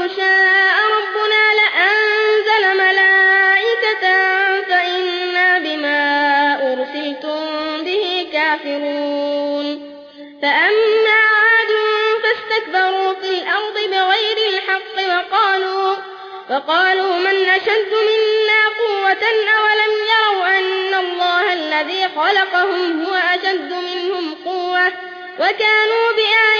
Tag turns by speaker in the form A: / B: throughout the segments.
A: قالوا لو شاء ربنا لأنزل ملائكة فإنا بما أرسلتم به كافرون فأما عاد فاستكبروا في الأرض بغير الحق وقالوا, وقالوا من أشد منا قوة أولم يروا أن الله الذي خلقهم هو أشد منهم قوة وكانوا يجحدون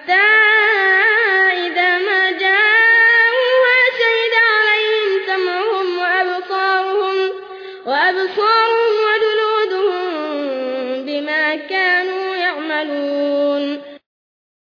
A: حتى إذا ما جاءوها شهد عليهم سمعهم وأبصارهم, وأبصارهم وجلودهم بما كانوا يعملون.